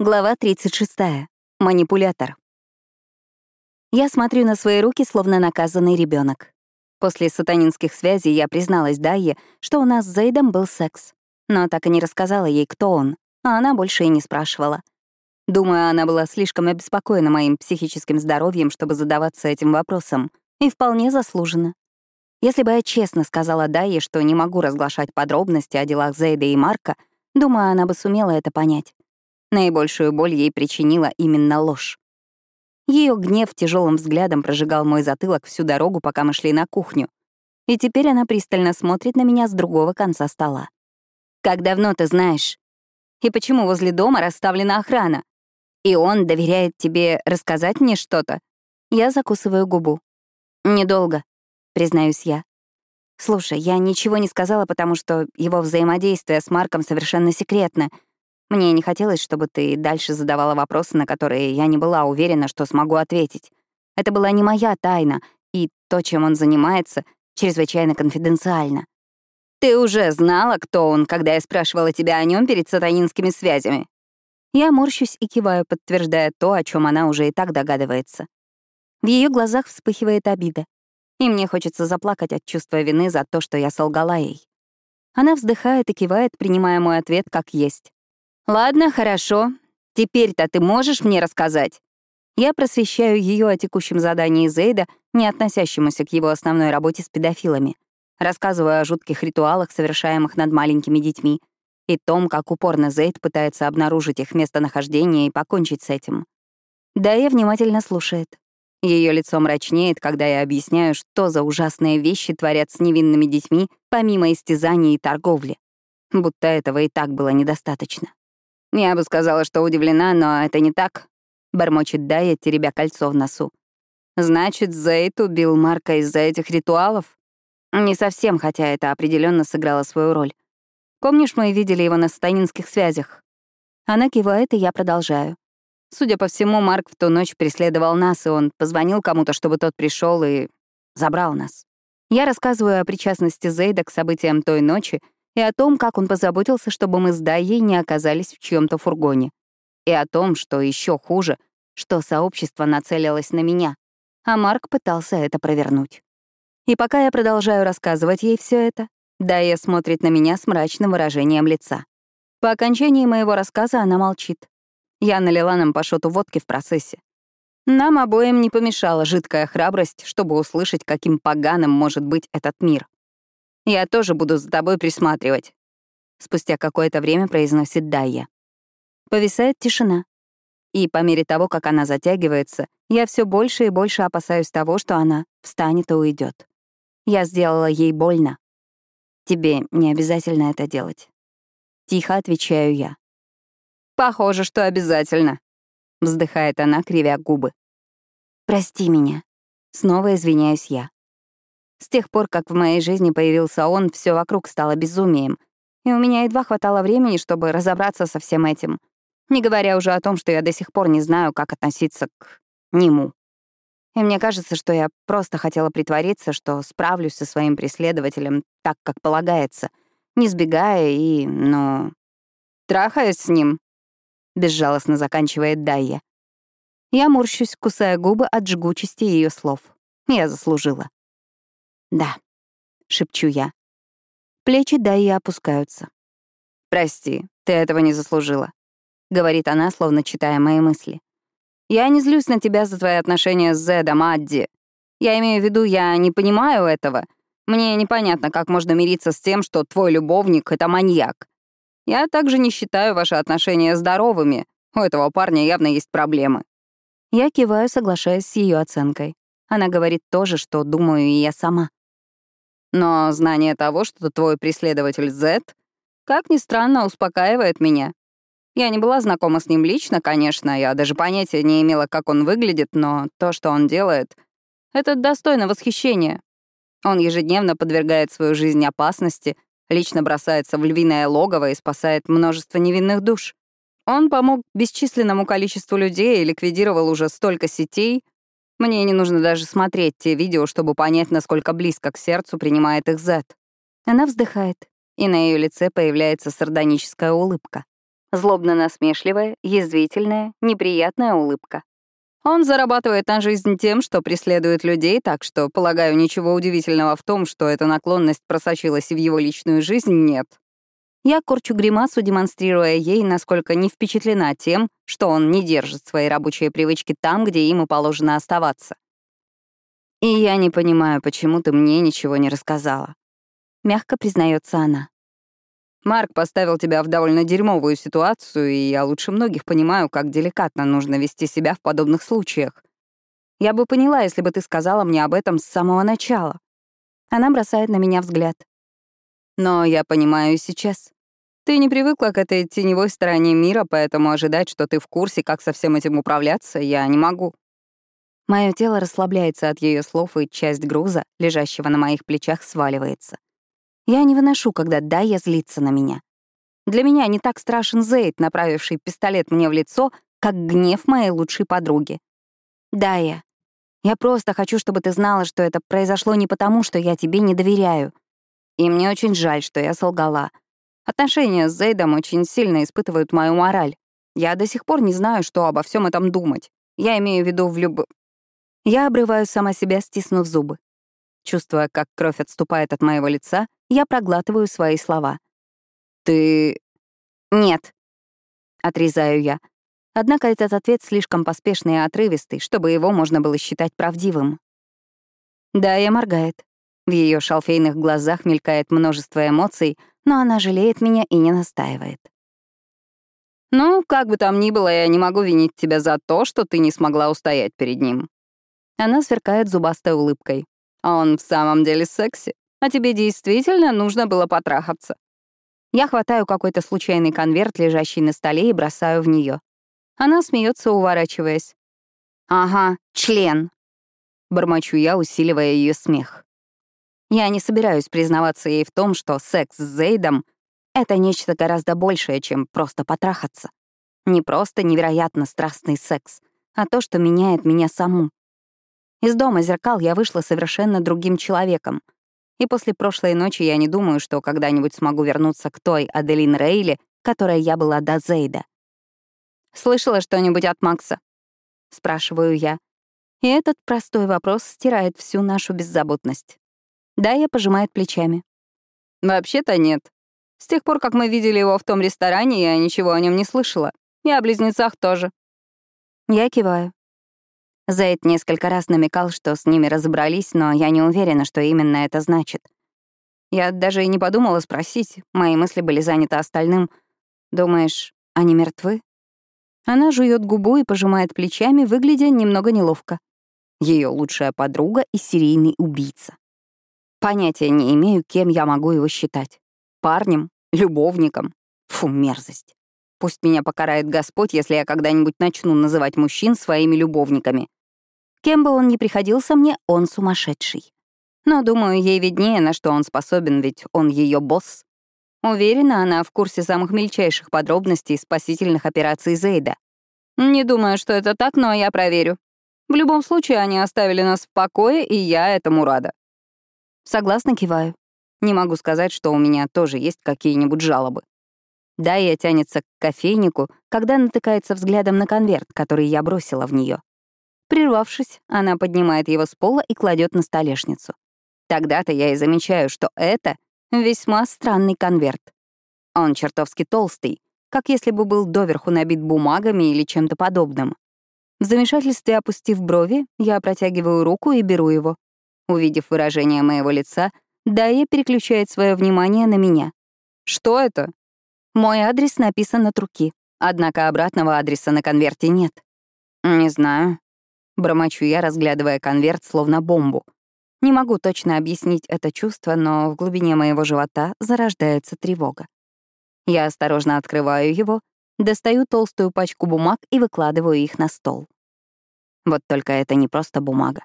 Глава 36. Манипулятор. Я смотрю на свои руки, словно наказанный ребенок. После сатанинских связей я призналась Дайе, что у нас с Зейдом был секс. Но так и не рассказала ей, кто он, а она больше и не спрашивала. Думаю, она была слишком обеспокоена моим психическим здоровьем, чтобы задаваться этим вопросом, и вполне заслуженно. Если бы я честно сказала Дайе, что не могу разглашать подробности о делах Зейда и Марка, думаю, она бы сумела это понять. Наибольшую боль ей причинила именно ложь. Ее гнев тяжелым взглядом прожигал мой затылок всю дорогу, пока мы шли на кухню. И теперь она пристально смотрит на меня с другого конца стола. «Как давно ты знаешь? И почему возле дома расставлена охрана? И он доверяет тебе рассказать мне что-то?» Я закусываю губу. «Недолго», — признаюсь я. «Слушай, я ничего не сказала, потому что его взаимодействие с Марком совершенно секретно — мне не хотелось, чтобы ты дальше задавала вопросы, на которые я не была уверена, что смогу ответить. Это была не моя тайна, и то, чем он занимается, чрезвычайно конфиденциально. Ты уже знала, кто он, когда я спрашивала тебя о нем перед сатанинскими связями? Я морщусь и киваю, подтверждая то, о чем она уже и так догадывается. В ее глазах вспыхивает обида, и мне хочется заплакать от чувства вины за то, что я солгала ей. Она вздыхает и кивает, принимая мой ответ как есть. «Ладно, хорошо. Теперь-то ты можешь мне рассказать?» Я просвещаю ее о текущем задании Зейда, не относящемуся к его основной работе с педофилами. Рассказываю о жутких ритуалах, совершаемых над маленькими детьми, и том, как упорно Зейд пытается обнаружить их местонахождение и покончить с этим. Дая внимательно слушает. Ее лицо мрачнеет, когда я объясняю, что за ужасные вещи творят с невинными детьми, помимо истязаний и торговли. Будто этого и так было недостаточно. «Я бы сказала, что удивлена, но это не так», — бормочет Дая, теребя кольцо в носу. «Значит, Зейд убил Марка из-за этих ритуалов?» Не совсем, хотя это определенно сыграло свою роль. Помнишь, мы видели его на станинских связях? Она кивает, и я продолжаю. Судя по всему, Марк в ту ночь преследовал нас, и он позвонил кому-то, чтобы тот пришел и забрал нас. Я рассказываю о причастности Зейда к событиям той ночи и о том, как он позаботился, чтобы мы с Дайей не оказались в чьем-то фургоне, и о том, что еще хуже, что сообщество нацелилось на меня, а Марк пытался это провернуть. И пока я продолжаю рассказывать ей все это, Дайя смотрит на меня с мрачным выражением лица. По окончании моего рассказа она молчит. Я налила нам по шоту водки в процессе. Нам обоим не помешала жидкая храбрость, чтобы услышать, каким поганым может быть этот мир. Я тоже буду за тобой присматривать», — спустя какое-то время произносит Дайя. Повисает тишина. И по мере того, как она затягивается, я все больше и больше опасаюсь того, что она встанет и уйдет. Я сделала ей больно. Тебе не обязательно это делать. Тихо отвечаю я. «Похоже, что обязательно», — вздыхает она, кривя губы. «Прости меня». Снова извиняюсь я. С тех пор, как в моей жизни появился он, все вокруг стало безумием. И у меня едва хватало времени, чтобы разобраться со всем этим. Не говоря уже о том, что я до сих пор не знаю, как относиться к нему. И мне кажется, что я просто хотела притвориться, что справлюсь со своим преследователем так, как полагается, не сбегая и, ну, трахаясь с ним. Безжалостно заканчивает Дайя. Я морщусь, кусая губы от жгучести ее слов. Я заслужила. «Да», — шепчу я. Плечи Дайи опускаются. «Прости, ты этого не заслужила», — говорит она, словно читая мои мысли. «Я не злюсь на тебя за твои отношения с Зедом, Адди. Я имею в виду, я не понимаю этого. Мне непонятно, как можно мириться с тем, что твой любовник — это маньяк. Я также не считаю ваши отношения здоровыми. У этого парня явно есть проблемы». Я киваю, соглашаясь с ее оценкой. Она говорит то же, что думаю и я сама. Но знание того, что твой преследователь Z, как ни странно, успокаивает меня. Я не была знакома с ним лично, конечно, я даже понятия не имела, как он выглядит, но то, что он делает, это достойно восхищения. Он ежедневно подвергает свою жизнь опасности, лично бросается в львиное логово и спасает множество невинных душ. Он помог бесчисленному количеству людей и ликвидировал уже столько сетей, мне не нужно даже смотреть те видео, чтобы понять, насколько близко к сердцу принимает их Зет. Она вздыхает, и на ее лице появляется сардоническая улыбка. Злобно-насмешливая, язвительная, неприятная улыбка. Он зарабатывает на жизнь тем, что преследует людей, так что, полагаю, ничего удивительного в том, что эта наклонность просочилась в его личную жизнь, нет. Я корчу гримасу, демонстрируя ей, насколько не впечатлена тем, что он не держит свои рабочие привычки там, где ему положено оставаться. «И я не понимаю, почему ты мне ничего не рассказала», — мягко признается она. «Марк поставил тебя в довольно дерьмовую ситуацию, и я лучше многих понимаю, как деликатно нужно вести себя в подобных случаях. Я бы поняла, если бы ты сказала мне об этом с самого начала». Она бросает на меня взгляд. Но я понимаю сейчас. Ты не привыкла к этой теневой стороне мира, поэтому ожидать, что ты в курсе, как со всем этим управляться, я не могу. Мое тело расслабляется от ее слов, и часть груза, лежащего на моих плечах, сваливается. Я не выношу, когда Дайя злится на меня. Для меня не так страшен Зейд, направивший пистолет мне в лицо, как гнев моей лучшей подруги. Дайя, я просто хочу, чтобы ты знала, что это произошло не потому, что я тебе не доверяю. И мне очень жаль, что я солгала. Отношения с Зейдом очень сильно испытывают мою мораль. Я до сих пор не знаю, что обо всем этом думать. Я имею в виду в люб... Я обрываю сама себя, стиснув зубы. Чувствуя, как кровь отступает от моего лица, я проглатываю свои слова. «Ты...» «Нет», — отрезаю я. Однако этот ответ слишком поспешный и отрывистый, чтобы его можно было считать правдивым. Да, я моргает. В ее шалфейных глазах мелькает множество эмоций, но она жалеет меня и не настаивает. «Ну, как бы там ни было, я не могу винить тебя за то, что ты не смогла устоять перед ним». Она сверкает зубастой улыбкой. А «Он в самом деле секси, а тебе действительно нужно было потрахаться». Я хватаю какой-то случайный конверт, лежащий на столе, и бросаю в нее. Она смеется, уворачиваясь. «Ага, член», — бормочу я, усиливая ее смех. Я не собираюсь признаваться ей в том, что секс с Зейдом — это нечто гораздо большее, чем просто потрахаться. Не просто невероятно страстный секс, а то, что меняет меня саму. Из дома зеркал я вышла совершенно другим человеком. И после прошлой ночи я не думаю, что когда-нибудь смогу вернуться к той Аделин Рейли, которой я была до Зейда. «Слышала что-нибудь от Макса?» — спрашиваю я. И этот простой вопрос стирает всю нашу беззаботность. Дая пожимает плечами. «Вообще-то нет. С тех пор, как мы видели его в том ресторане, я ничего о нем не слышала. И о близнецах тоже». Я киваю. Зайд несколько раз намекал, что с ними разобрались, но я не уверена, что именно это значит. Я даже и не подумала спросить, мои мысли были заняты остальным. «Думаешь, они мертвы?» Она жует губу и пожимает плечами, выглядя немного неловко. Ее лучшая подруга и серийный убийца. Понятия не имею, кем я могу его считать. Парнем? Любовником? Фу, мерзость. Пусть меня покарает Господь, если я когда-нибудь начну называть мужчин своими любовниками. Кем бы он ни приходился мне, он сумасшедший. Но, думаю, ей виднее, на что он способен, ведь он ее босс. Уверена, она в курсе самых мельчайших подробностей спасительных операций Зейда. Не думаю, что это так, но я проверю. В любом случае, они оставили нас в покое, и я этому рада. Согласно киваю. Не могу сказать, что у меня тоже есть какие-нибудь жалобы. Да, я тянется к кофейнику, когда натыкается взглядом на конверт, который я бросила в нее. Прервавшись, она поднимает его с пола и кладет на столешницу. Тогда-то я и замечаю, что это весьма странный конверт. Он чертовски толстый, как если бы был доверху набит бумагами или чем-то подобным. В замешательстве опустив брови, я протягиваю руку и беру его. Увидев выражение моего лица, Дайя переключает свое внимание на меня. «Что это?» Мой адрес написан от руки, однако обратного адреса на конверте нет. «Не знаю». Бормочу я, разглядывая конверт, словно бомбу. Не могу точно объяснить это чувство, но в глубине моего живота зарождается тревога. Я осторожно открываю его, достаю толстую пачку бумаг и выкладываю их на стол. Вот только это не просто бумага.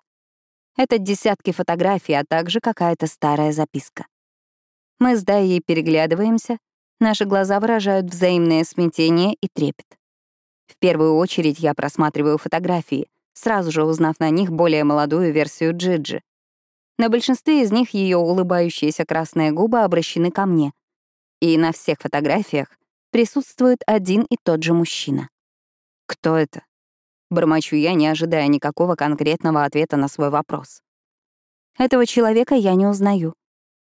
Это десятки фотографий, а также какая-то старая записка. Мы с Дайей переглядываемся, наши глаза выражают взаимное смятение и трепет. В первую очередь я просматриваю фотографии, сразу же узнав на них более молодую версию Джиджи. На большинстве из них ее улыбающиеся красные губы обращены ко мне. И на всех фотографиях присутствует один и тот же мужчина. Кто это? Бормочу я, не ожидая никакого конкретного ответа на свой вопрос. Этого человека я не узнаю.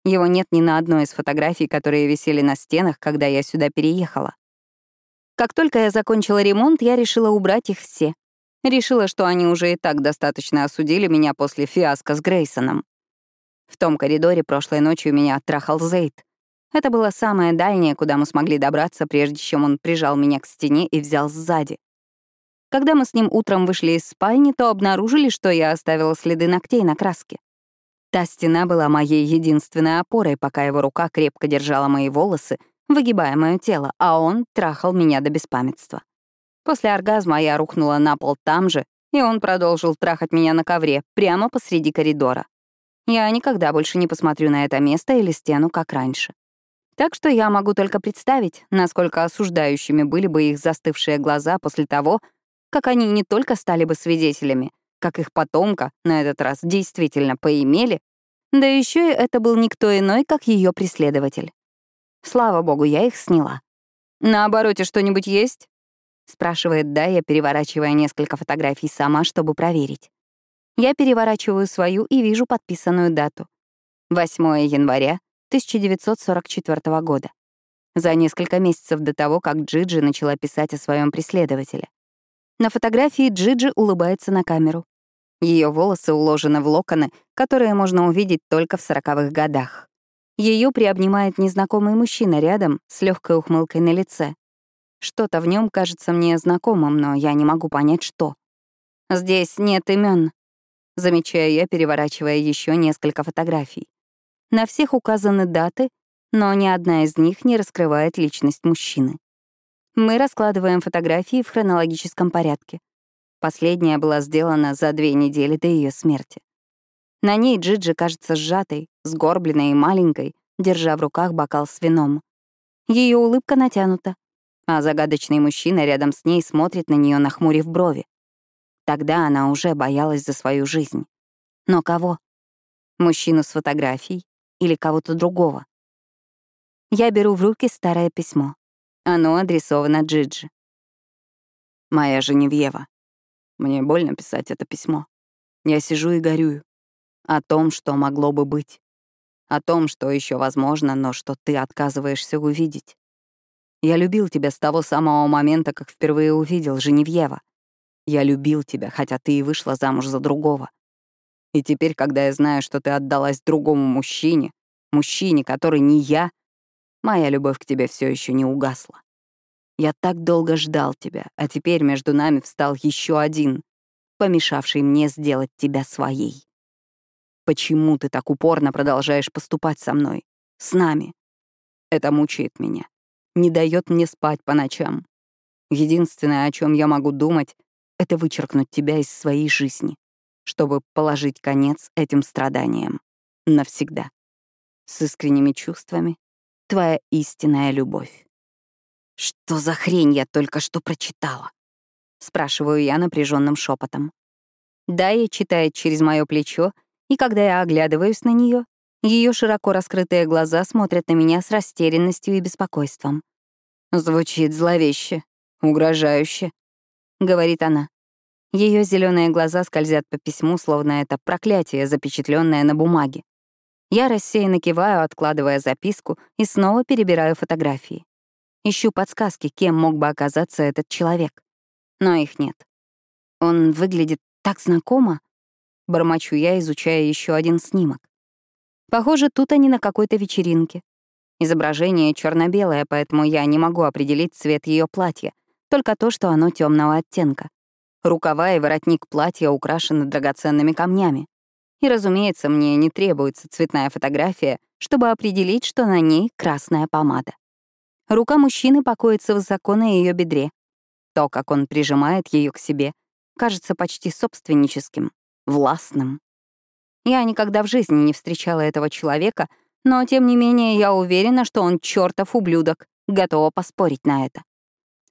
Его нет ни на одной из фотографий, которые висели на стенах, когда я сюда переехала. Как только я закончила ремонт, я решила убрать их все. Решила, что они уже и так достаточно осудили меня после фиаско с Грейсоном. В том коридоре прошлой ночью меня оттрахал Зейд. Это было самое дальнее, куда мы смогли добраться, прежде чем он прижал меня к стене и взял сзади. Когда мы с ним утром вышли из спальни, то обнаружили, что я оставила следы ногтей на краске. Та стена была моей единственной опорой, пока его рука крепко держала мои волосы, выгибая мое тело, а он трахал меня до беспамятства. После оргазма я рухнула на пол там же, и он продолжил трахать меня на ковре, прямо посреди коридора. Я никогда больше не посмотрю на это место или стену, как раньше. Так что я могу только представить, насколько осуждающими были бы их застывшие глаза после того, как они не только стали бы свидетелями, как их потомка на этот раз действительно поимели, да еще и это был никто иной, как ее преследователь. Слава богу, я их сняла. «На обороте что-нибудь есть?» — спрашивает Дая, переворачивая несколько фотографий сама, чтобы проверить. Я переворачиваю свою и вижу подписанную дату. 8 января 1944 года. За несколько месяцев до того, как Джиджи начала писать о своем преследователе. На фотографии Джиджи улыбается на камеру. Ее волосы уложены в локоны, которые можно увидеть только в сороковых годах. Ее приобнимает незнакомый мужчина рядом с легкой ухмылкой на лице. Что-то в нем кажется мне знакомым, но я не могу понять, что. Здесь нет имен, замечаю я, переворачивая еще несколько фотографий. На всех указаны даты, но ни одна из них не раскрывает личность мужчины. Мы раскладываем фотографии в хронологическом порядке. Последняя была сделана за две недели до ее смерти. На ней Джиджи кажется сжатой, сгорбленной и маленькой, держа в руках бокал с вином. Ее улыбка натянута, а загадочный мужчина рядом с ней смотрит на нее, нахмурив брови. Тогда она уже боялась за свою жизнь. Но кого? Мужчину с фотографией или кого-то другого? Я беру в руки старое письмо. Оно адресовано Джиджи. «Моя Женевьева, мне больно писать это письмо. Я сижу и горюю. О том, что могло бы быть. О том, что еще возможно, но что ты отказываешься увидеть. Я любил тебя с того самого момента, как впервые увидел Женевьева. Я любил тебя, хотя ты и вышла замуж за другого. И теперь, когда я знаю, что ты отдалась другому мужчине, мужчине, который не я, Моя любовь к тебе все еще не угасла. Я так долго ждал тебя, а теперь между нами встал еще один, помешавший мне сделать тебя своей. Почему ты так упорно продолжаешь поступать со мной, с нами? Это мучает меня, не дает мне спать по ночам. Единственное, о чем я могу думать, это вычеркнуть тебя из своей жизни, чтобы положить конец этим страданиям. Навсегда. С искренними чувствами твоя истинная любовь. Что за хрень я только что прочитала? Спрашиваю я напряженным шепотом. Дая читает через мое плечо, и когда я оглядываюсь на нее, ее широко раскрытые глаза смотрят на меня с растерянностью и беспокойством. Звучит зловеще, угрожающе, говорит она. Ее зеленые глаза скользят по письму, словно это проклятие, запечатленное на бумаге. Я рассеянно киваю, откладывая записку, и снова перебираю фотографии. Ищу подсказки, кем мог бы оказаться этот человек. Но их нет. Он выглядит так знакомо. Бормочу я, изучая еще один снимок. Похоже, тут они на какой-то вечеринке. Изображение черно белое поэтому я не могу определить цвет ее платья, только то, что оно темного оттенка. Рукава и воротник платья украшены драгоценными камнями. И, разумеется, мне не требуется цветная фотография, чтобы определить, что на ней красная помада. Рука мужчины покоится высоко на ее бедре. То, как он прижимает ее к себе, кажется почти собственническим, властным. Я никогда в жизни не встречала этого человека, но, тем не менее, я уверена, что он чертов ублюдок, готова поспорить на это.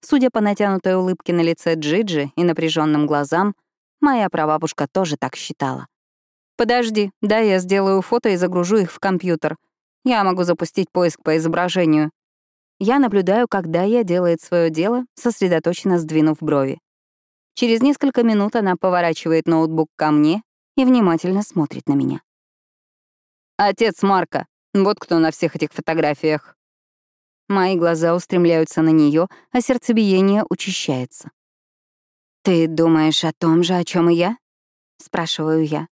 Судя по натянутой улыбке на лице Джиджи и напряженным глазам, моя прабабушка тоже так считала. «Подожди, да, я сделаю фото и загружу их в компьютер. Я могу запустить поиск по изображению». я наблюдаю, когда я делает свое дело, сосредоточенно сдвинув брови. Через несколько минут она поворачивает ноутбук ко мне и внимательно смотрит на меня. «Отец Марка, вот кто на всех этих фотографиях». Мои глаза устремляются на нее, а сердцебиение учащается. «Ты думаешь о том же, о чем и я?» — спрашиваю я.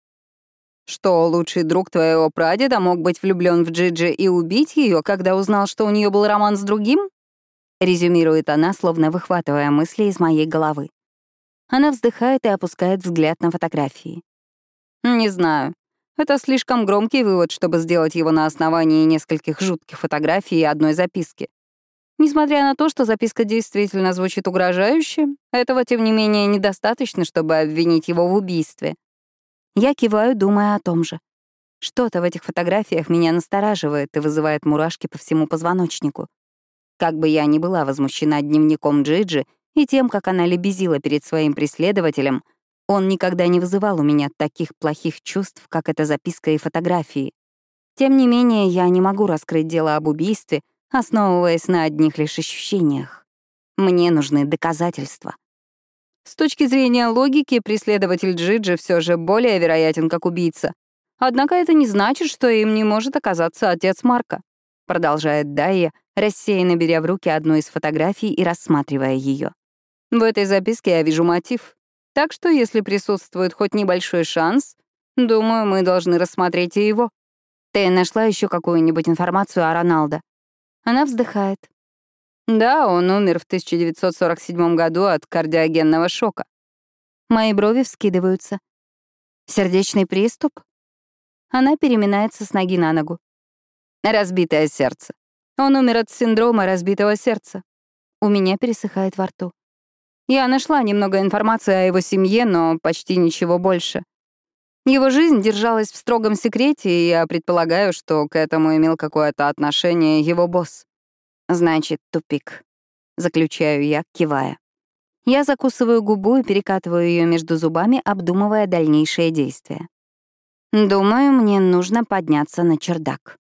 Что, лучший друг твоего прадеда мог быть влюблен в Джиджи и убить ее, когда узнал, что у нее был роман с другим? Резюмирует она, словно выхватывая мысли из моей головы. Она вздыхает и опускает взгляд на фотографии. Не знаю. Это слишком громкий вывод, чтобы сделать его на основании нескольких жутких фотографий и одной записки. Несмотря на то, что записка действительно звучит угрожающе, этого, тем не менее, недостаточно, чтобы обвинить его в убийстве. Я киваю, думая о том же. Что-то в этих фотографиях меня настораживает и вызывает мурашки по всему позвоночнику. Как бы я ни была возмущена дневником Джиджи и тем, как она лебезила перед своим преследователем, он никогда не вызывал у меня таких плохих чувств, как эта записка и фотографии. Тем не менее, я не могу раскрыть дело об убийстве, основываясь на одних лишь ощущениях. Мне нужны доказательства. С точки зрения логики, преследователь Джиджи все же более вероятен как убийца. Однако это не значит, что им не может оказаться отец Марка. Продолжает Дайя, рассеянно беря в руки одну из фотографий и рассматривая ее. В этой записке я вижу мотив. Так что, если присутствует хоть небольшой шанс, думаю, мы должны рассмотреть и его. Ты нашла еще какую-нибудь информацию о Роналдо? Она вздыхает. Да, он умер в 1947 году от кардиогенного шока. Мои брови вскидываются. Сердечный приступ? Она переминается с ноги на ногу. Разбитое сердце. Он умер от синдрома разбитого сердца. У меня пересыхает во рту. Я нашла немного информации о его семье, но почти ничего больше. Его жизнь держалась в строгом секрете, и я предполагаю, что к этому имел какое-то отношение его босс. Значит, тупик. Заключаю я, кивая. Я закусываю губу и перекатываю ее между зубами, обдумывая дальнейшие действия. Думаю, мне нужно подняться на чердак.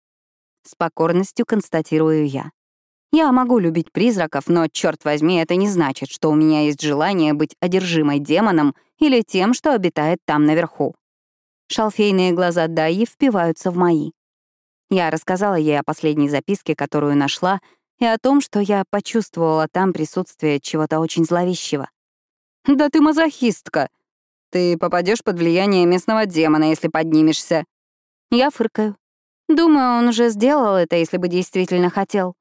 С покорностью констатирую я. Я могу любить призраков, но, черт возьми, это не значит, что у меня есть желание быть одержимой демоном или тем, что обитает там наверху. Шалфейные глаза Дайи впиваются в мои. Я рассказала ей о последней записке, которую нашла, и о том, что я почувствовала там присутствие чего-то очень зловещего. «Да ты мазохистка! Ты попадешь под влияние местного демона, если поднимешься». Я фыркаю. Думаю, он уже сделал это, если бы действительно хотел.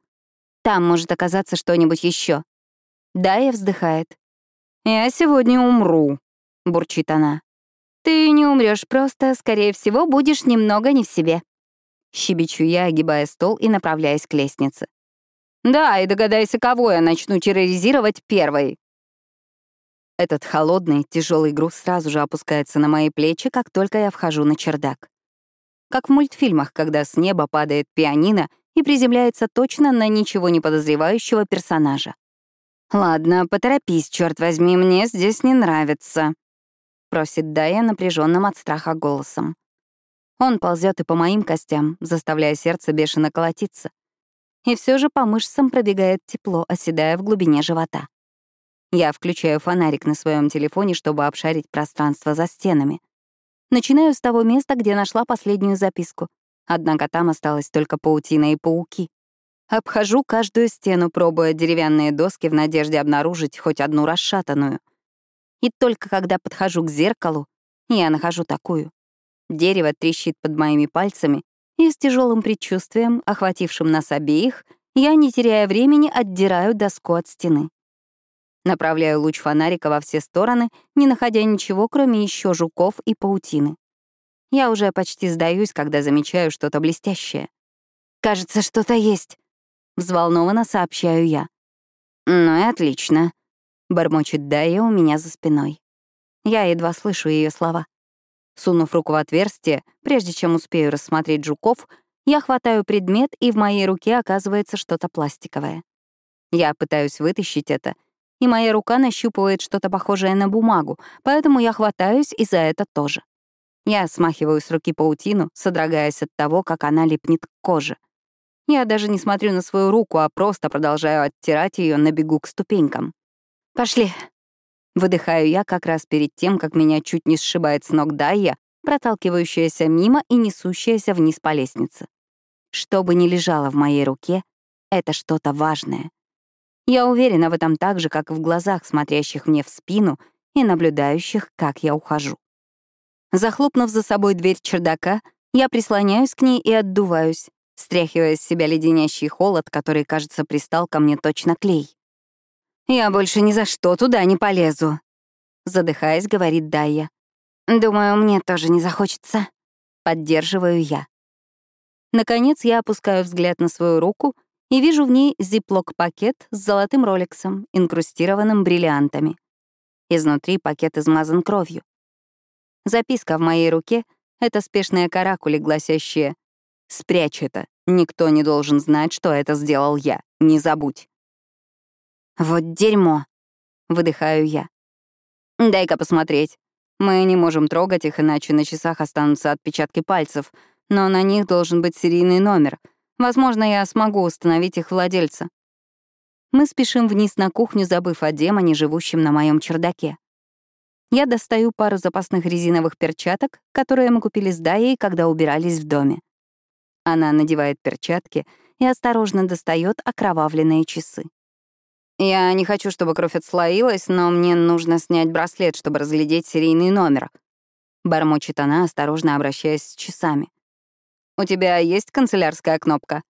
Там может оказаться что-нибудь еще. Да, я вздыхает. «Я сегодня умру», — бурчит она. «Ты не умрешь, просто, скорее всего, будешь немного не в себе». Щебечу я, огибая стол и направляясь к лестнице. Да, и догадайся, кого я начну терроризировать первой. Этот холодный, тяжелый груз сразу же опускается на мои плечи, как только я вхожу на чердак. Как в мультфильмах, когда с неба падает пианино и приземляется точно на ничего не подозревающего персонажа. «Ладно, поторопись, черт возьми, мне здесь не нравится», — просит Дая напряженным от страха голосом. Он ползет и по моим костям, заставляя сердце бешено колотиться и все же по мышцам пробегает тепло, оседая в глубине живота. Я включаю фонарик на своем телефоне, чтобы обшарить пространство за стенами. Начинаю с того места, где нашла последнюю записку. Однако там осталась только паутина и пауки. Обхожу каждую стену, пробуя деревянные доски в надежде обнаружить хоть одну расшатанную. И только когда подхожу к зеркалу, я нахожу такую. Дерево трещит под моими пальцами, и с тяжелым предчувствием, охватившим нас обеих, я, не теряя времени, отдираю доску от стены. Направляю луч фонарика во все стороны, не находя ничего, кроме еще жуков и паутины. Я уже почти сдаюсь, когда замечаю что-то блестящее. «Кажется, что-то есть», — взволнованно сообщаю я. «Ну и отлично», — бормочет Дайя у меня за спиной. Я едва слышу ее слова. Сунув руку в отверстие, прежде чем успею рассмотреть жуков, я хватаю предмет, и в моей руке оказывается что-то пластиковое. Я пытаюсь вытащить это, и моя рука нащупывает что-то похожее на бумагу, поэтому я хватаюсь и за это тоже. Я смахиваю с руки паутину, содрогаясь от того, как она липнет к коже. Я даже не смотрю на свою руку, а просто продолжаю оттирать ее на бегу к ступенькам. «Пошли!» Выдыхаю я как раз перед тем, как меня чуть не сшибает с ног Дайя, проталкивающаяся мимо и несущаяся вниз по лестнице. Что бы ни лежало в моей руке, это что-то важное. Я уверена в этом так же, как и в глазах, смотрящих мне в спину и наблюдающих, как я ухожу. Захлопнув за собой дверь чердака, я прислоняюсь к ней и отдуваюсь, стряхивая с себя леденящий холод, который, кажется, пристал ко мне точно клей. «Я больше ни за что туда не полезу», — задыхаясь, говорит Дайя. «Думаю, мне тоже не захочется», — поддерживаю я. Наконец я опускаю взгляд на свою руку и вижу в ней зиплок-пакет с золотым роликсом, инкрустированным бриллиантами. Изнутри пакет измазан кровью. Записка в моей руке — это спешные каракули, гласящие «Спрячь это, никто не должен знать, что это сделал я, не забудь». «Вот дерьмо», — выдыхаю я. «Дай-ка посмотреть. Мы не можем трогать их, иначе на часах останутся отпечатки пальцев, но на них должен быть серийный номер. Возможно, я смогу установить их владельца». Мы спешим вниз на кухню, забыв о демоне, живущем на моем чердаке. Я достаю пару запасных резиновых перчаток, которые мы купили с Даей, когда убирались в доме. Она надевает перчатки и осторожно достает окровавленные часы. Я не хочу, чтобы кровь отслоилась, но мне нужно снять браслет, чтобы разглядеть серийный номер. Бормочет она, осторожно обращаясь с часами. «У тебя есть канцелярская кнопка?»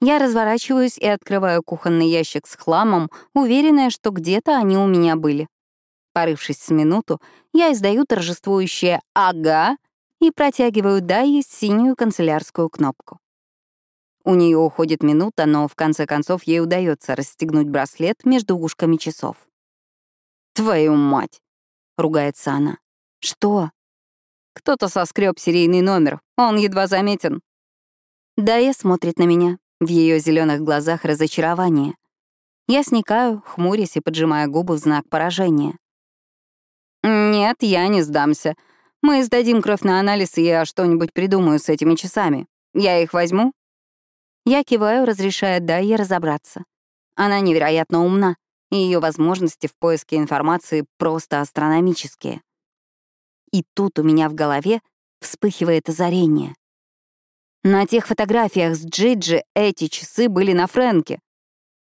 Я разворачиваюсь и открываю кухонный ящик с хламом, уверенная, что где-то они у меня были. Порывшись с минуту, я издаю торжествующее «Ага» и протягиваю Дайе синюю канцелярскую кнопку. У нее уходит минута, но в конце концов ей удается расстегнуть браслет между ушками часов. «Твою мать!» — ругается она. «Что?» «Кто-то соскреб серийный номер, он едва заметен». Дая смотрит на меня, в ее зеленых глазах разочарование. Я сникаю, хмурясь и поджимая губы в знак поражения. «Нет, я не сдамся. Мы сдадим кровь на анализ, и я что-нибудь придумаю с этими часами. Я их возьму?» Я киваю, разрешая Дайе разобраться. Она невероятно умна, и ее возможности в поиске информации просто астрономические. И тут у меня в голове вспыхивает озарение. На тех фотографиях с Джиджи эти часы были на Фрэнке.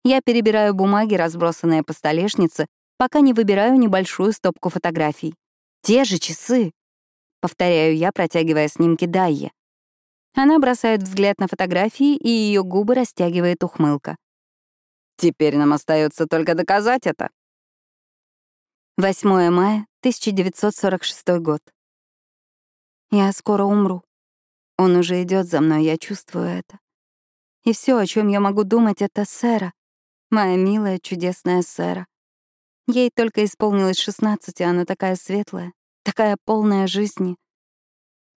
Я перебираю бумаги, разбросанные по столешнице, пока не выбираю небольшую стопку фотографий. Те же часы. Повторяю я, протягивая снимки Дайе. Она бросает взгляд на фотографии, и ее губы растягивает ухмылка. Теперь нам остается только доказать это. 8 мая 1946 год. Я скоро умру. Он уже идет за мной, я чувствую это. И все, о чем я могу думать, это Сэра, моя милая, чудесная Сэра. Ей только исполнилось 16, и она такая светлая, такая полная жизни.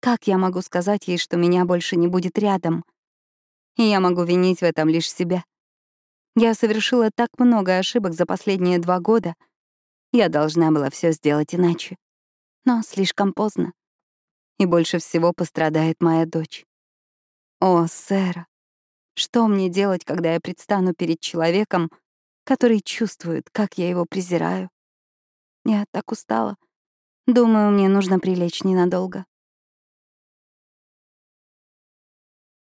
Как я могу сказать ей, что меня больше не будет рядом? И я могу винить в этом лишь себя. Я совершила так много ошибок за последние два года. Я должна была все сделать иначе. Но слишком поздно. И больше всего пострадает моя дочь. О, Сэра, что мне делать, когда я предстану перед человеком, который чувствует, как я его презираю? Я так устала. Думаю, мне нужно прилечь ненадолго.